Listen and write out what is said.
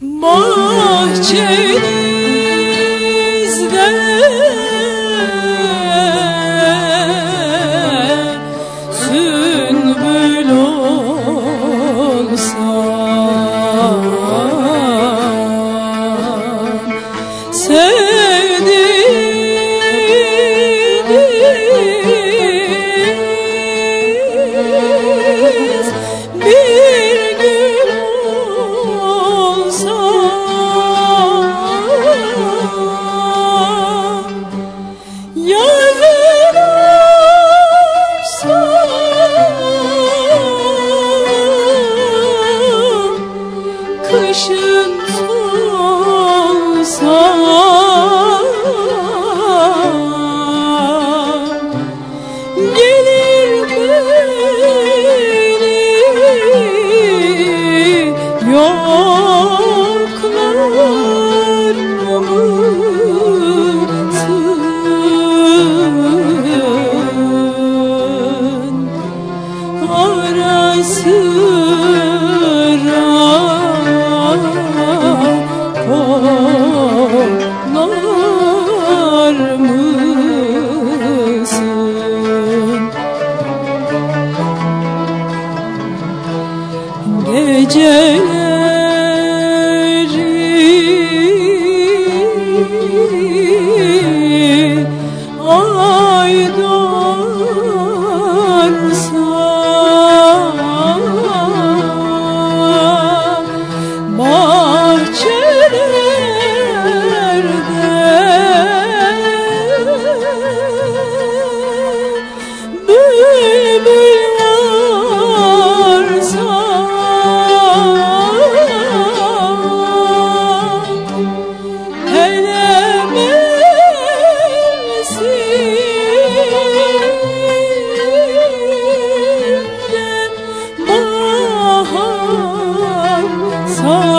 Bahçenizde Kışın solsa Gelir beni yoklar mısın? Ara Geceleri Oh.